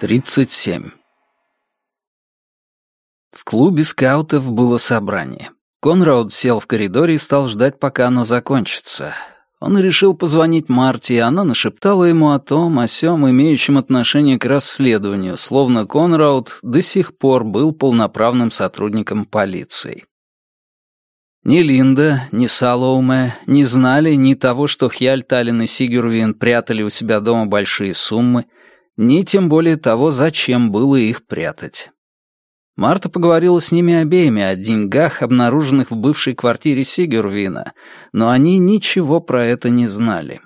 37. В клубе скаутов было собрание. Конрауд сел в коридоре и стал ждать, пока оно закончится. Он решил позвонить Марте, и она нашептала ему о том, о сём, имеющем отношение к расследованию, словно Конрауд до сих пор был полноправным сотрудником полиции. Ни Линда, ни Салоуме не знали ни того, что Хьяль, Таллин и Сигюрвин прятали у себя дома большие суммы, ни тем более того, зачем было их прятать. Марта поговорила с ними обеими о деньгах, обнаруженных в бывшей квартире Сигервина, но они ничего про это не знали.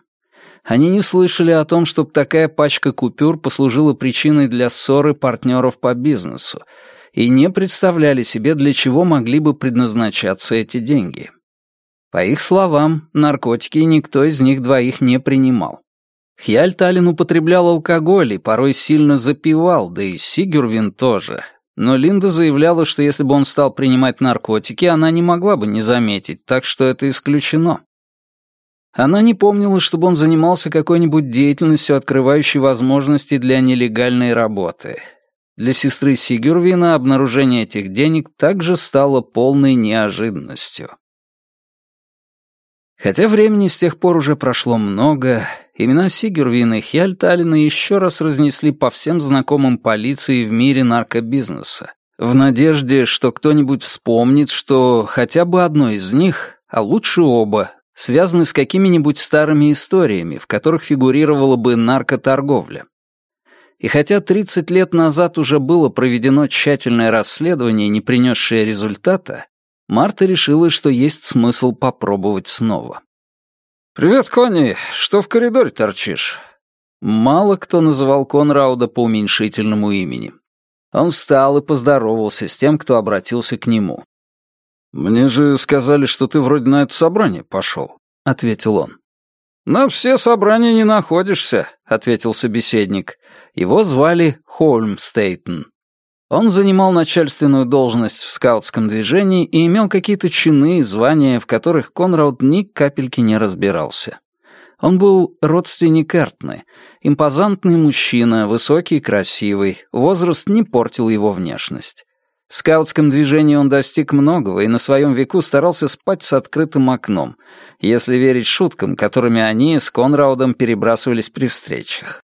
Они не слышали о том, чтобы такая пачка купюр послужила причиной для ссоры партнеров по бизнесу, и не представляли себе, для чего могли бы предназначаться эти деньги. По их словам, наркотики никто из них двоих не принимал. Хьяльталин употреблял алкоголь и порой сильно запивал, да и Сигюрвин тоже. Но Линда заявляла, что если бы он стал принимать наркотики, она не могла бы не заметить, так что это исключено. Она не помнила, чтобы он занимался какой-нибудь деятельностью, открывающей возможности для нелегальной работы. Для сестры Сигюрвина обнаружение этих денег также стало полной неожиданностью. Хотя времени с тех пор уже прошло много, имена Сигервина и Хьяльталина еще раз разнесли по всем знакомым полиции в мире наркобизнеса, в надежде, что кто-нибудь вспомнит, что хотя бы одно из них, а лучше оба, связаны с какими-нибудь старыми историями, в которых фигурировала бы наркоторговля. И хотя 30 лет назад уже было проведено тщательное расследование, не принесшее результата, Марта решила, что есть смысл попробовать снова. «Привет, Конни. Что в коридоре торчишь?» Мало кто называл Конрауда по уменьшительному имени. Он встал и поздоровался с тем, кто обратился к нему. «Мне же сказали, что ты вроде на это собрание пошел», — ответил он. «На все собрания не находишься», — ответил собеседник. Его звали Хольмстейтен. Он занимал начальственную должность в скаутском движении и имел какие-то чины и звания, в которых Конрад ни капельки не разбирался. Он был родственник Эртны, импозантный мужчина, высокий и красивый, возраст не портил его внешность. В скаутском движении он достиг многого и на своем веку старался спать с открытым окном, если верить шуткам, которыми они с Конраудом перебрасывались при встречах.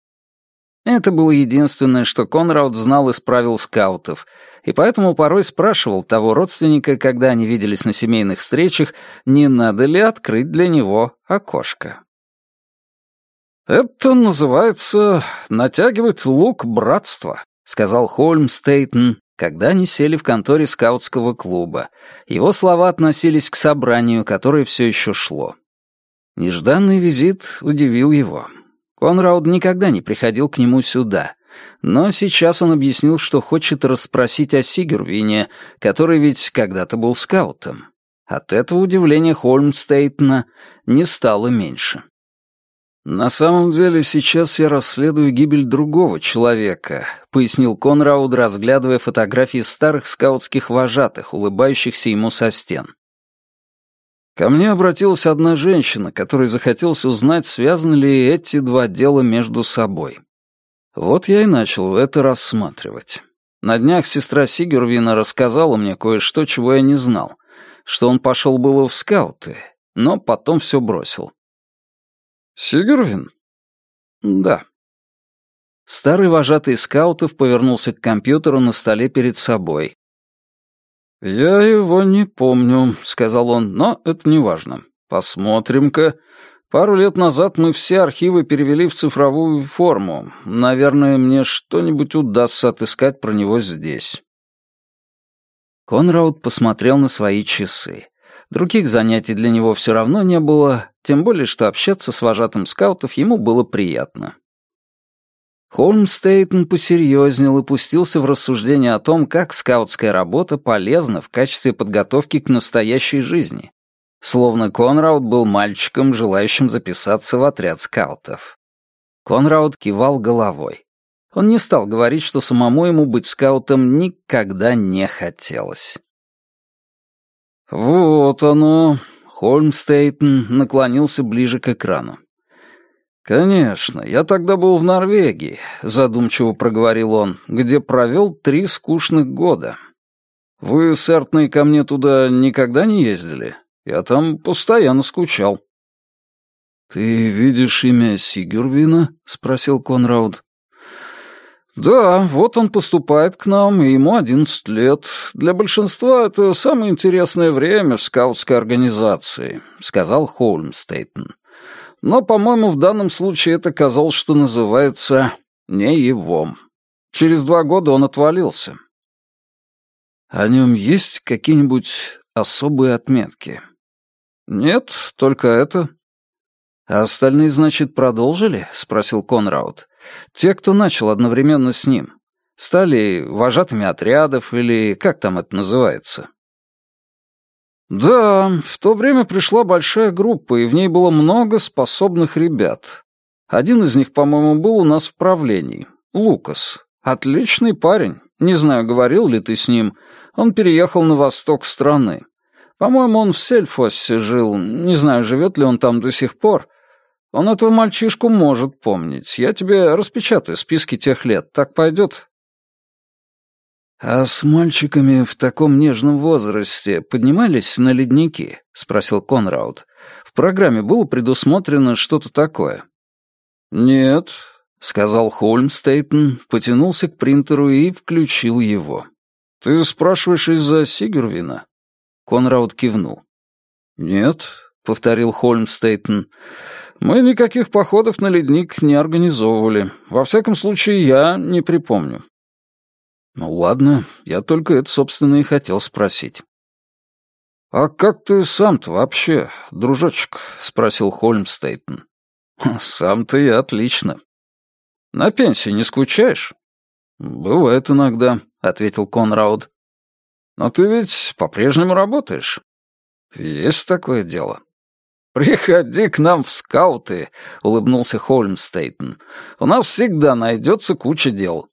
Это было единственное, что Конрад знал из правил скаутов, и поэтому порой спрашивал того родственника, когда они виделись на семейных встречах, не надо ли открыть для него окошко. «Это называется натягивать лук братства», — сказал Хольм Стейтон, когда они сели в конторе скаутского клуба. Его слова относились к собранию, которое все еще шло. Нежданный визит удивил его. Конрауд никогда не приходил к нему сюда, но сейчас он объяснил, что хочет расспросить о Сигервине, который ведь когда-то был скаутом. От этого удивления Хольмстейтна не стало меньше. «На самом деле сейчас я расследую гибель другого человека», — пояснил Конрауд, разглядывая фотографии старых скаутских вожатых, улыбающихся ему со стен. Ко мне обратилась одна женщина, которой захотелось узнать, связаны ли эти два дела между собой. Вот я и начал это рассматривать. На днях сестра Сигервина рассказала мне кое-что, чего я не знал, что он пошел было в скауты, но потом все бросил. «Сигервин?» «Да». Старый вожатый скаутов повернулся к компьютеру на столе перед собой, «Я его не помню», — сказал он, — «но это не важно. Посмотрим-ка. Пару лет назад мы все архивы перевели в цифровую форму. Наверное, мне что-нибудь удастся отыскать про него здесь». Конрауд посмотрел на свои часы. Других занятий для него все равно не было, тем более, что общаться с вожатым скаутов ему было приятно. Холмстейтон посерьезнел и пустился в рассуждение о том, как скаутская работа полезна в качестве подготовки к настоящей жизни. Словно Конрауд был мальчиком, желающим записаться в отряд скаутов. Конрауд кивал головой. Он не стал говорить, что самому ему быть скаутом никогда не хотелось. «Вот оно», — Холмстейтон наклонился ближе к экрану. «Конечно, я тогда был в Норвегии», — задумчиво проговорил он, «где провел три скучных года. Вы с Эртной ко мне туда никогда не ездили? Я там постоянно скучал». «Ты видишь имя Сигюрвина?» — спросил Конрауд. «Да, вот он поступает к нам, и ему одиннадцать лет. Для большинства это самое интересное время в скаутской организации», — сказал Холмстейтен. «Но, по-моему, в данном случае это казалось, что называется не его. Через два года он отвалился». «О нем есть какие-нибудь особые отметки?» «Нет, только это». «А остальные, значит, продолжили?» — спросил Конрауд. Те, кто начал одновременно с ним, стали вожатыми отрядов или как там это называется. Да, в то время пришла большая группа, и в ней было много способных ребят. Один из них, по-моему, был у нас в правлении. Лукас. Отличный парень. Не знаю, говорил ли ты с ним. Он переехал на восток страны. По-моему, он в Сельфоссе жил. Не знаю, живет ли он там до сих пор. Он этого мальчишку может помнить. Я тебе распечатаю списки тех лет. Так пойдет?» «А с мальчиками в таком нежном возрасте поднимались на ледники?» — спросил Конрауд. «В программе было предусмотрено что-то такое?» «Нет», — сказал Холмстейтен, потянулся к принтеру и включил его. «Ты спрашиваешь из-за Сигервина?» Конрауд кивнул. «Нет», — повторил Холмстейтен, — мы никаких походов на ледник не организовывали. Во всяком случае, я не припомню. Ну ладно, я только это, собственно, и хотел спросить. «А как ты сам-то вообще, дружочек?» — спросил Холмстейтен. «Сам-то я отлично. На пенсии не скучаешь?» «Бывает иногда», — ответил Конрауд. «Но ты ведь по-прежнему работаешь?» «Есть такое дело. «Приходи к нам в скауты», — улыбнулся Холмстейтен. «У нас всегда найдется куча дел».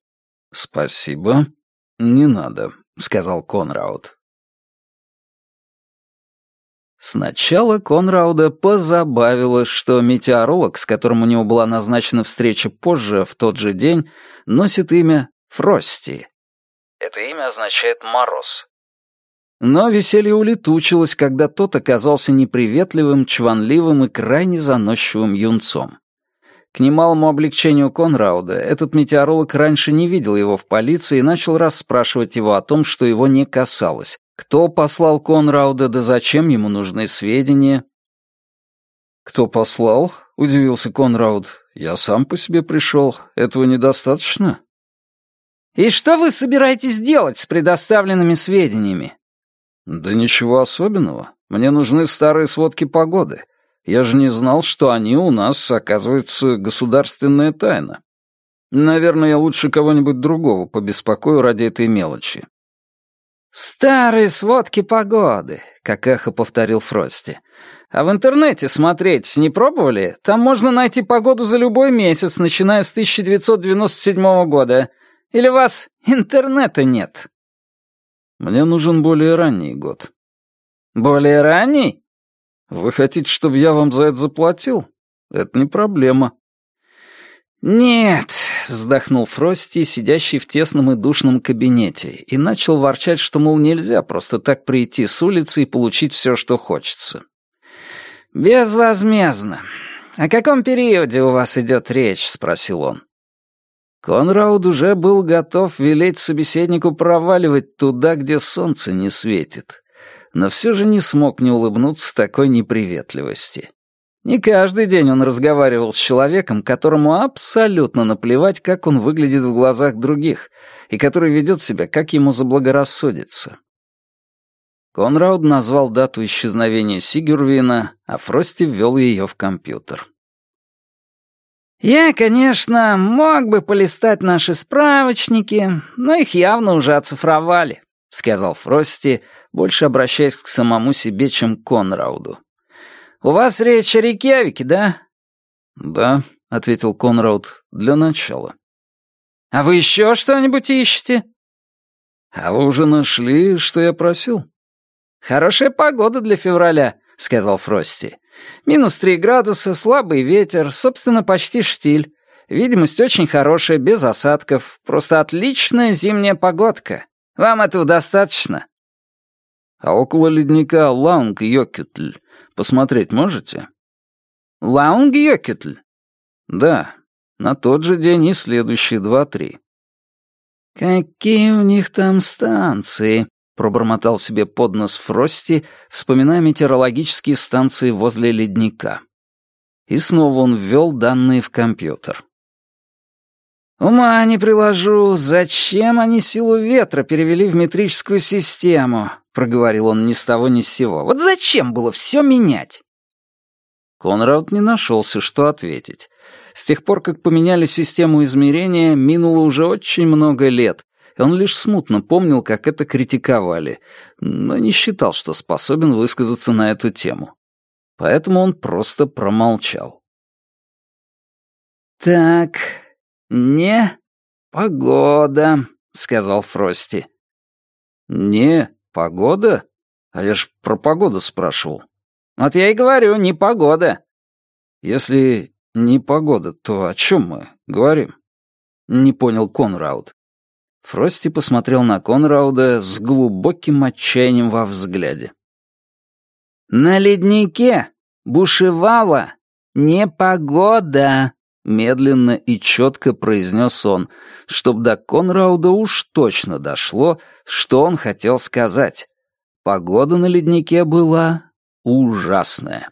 «Спасибо. Не надо», — сказал Конрауд. Сначала Конрауда позабавило, что метеоролог, с которым у него была назначена встреча позже, в тот же день, носит имя Фрости. Это имя означает «мороз», но веселье улетучилось, когда тот оказался неприветливым, чванливым и крайне заносчивым юнцом. К немалому облегчению Конрауда этот метеоролог раньше не видел его в полиции и начал расспрашивать его о том, что его не касалось. Кто послал Конрауда, да зачем ему нужны сведения? «Кто послал?» — удивился Конрауд. «Я сам по себе пришел. Этого недостаточно?» «И что вы собираетесь делать с предоставленными сведениями?» «Да ничего особенного. Мне нужны старые сводки погоды. Я же не знал, что они у нас, оказывается, государственная тайна. Наверное, я лучше кого-нибудь другого побеспокою ради этой мелочи». «Старые сводки погоды», — как эхо повторил Фрости. «А в интернете смотреть не пробовали? Там можно найти погоду за любой месяц, начиная с 1997 года. Или у вас интернета нет?» Мне нужен более ранний год». «Более ранний?» «Вы хотите, чтобы я вам за это заплатил? Это не проблема». «Нет», — вздохнул Фрости, сидящий в тесном и душном кабинете, и начал ворчать, что, мол, нельзя просто так прийти с улицы и получить все, что хочется. «Безвозмездно. О каком периоде у вас идет речь?» — спросил он. Конрауд уже был готов велеть собеседнику проваливать туда, где солнце не светит, но все же не смог не улыбнуться такой неприветливости. Не каждый день он разговаривал с человеком, которому абсолютно наплевать, как он выглядит в глазах других, и который ведет себя, как ему заблагорассудится. Конрауд назвал дату исчезновения Сигюрвина, а Фрости ввел ее в компьютер. Я, конечно, мог бы полистать наши справочники, но их явно уже оцифровали, сказал Фрости, больше обращаясь к самому себе, чем к Конрауду. У вас речь о Рейкьявике, да? Да, ответил Конрауд, для начала. А вы еще что-нибудь ищете? А вы уже нашли, что я просил? Хорошая погода для февраля, сказал Фрости. Минус три градуса, слабый ветер, собственно, почти штиль. Видимость очень хорошая, без осадков. Просто отличная зимняя погодка. Вам этого достаточно?» «А около ледника Лаунг-Йокютль посмотреть можете?» «Лаунг-Йокютль?» «Да, на тот же день и следующие два-три». «Какие у них там станции?» — пробормотал себе под нос Фрости, вспоминая метеорологические станции возле ледника. И снова он ввел данные в компьютер. «Ума не приложу, зачем они силу ветра перевели в метрическую систему?» — проговорил он ни с того ни с сего. «Вот зачем было все менять?» Конрад не нашелся, что ответить. С тех пор, как поменяли систему измерения, минуло уже очень много лет, и он лишь смутно помнил, как это критиковали, но не считал, что способен высказаться на эту тему. Поэтому он просто промолчал. «Так, не погода», — сказал Фрости. «Не погода? А я ж про погоду спрашивал». «Вот я и говорю, не погода». «Если не погода, то о чем мы говорим?» Не понял Конрауд. Фрости посмотрел на Конрауда с глубоким отчаянием во взгляде. «На леднике бушевала непогода», — медленно и четко произнес он, чтоб до Конрауда уж точно дошло, что он хотел сказать. Погода на леднике была ужасная.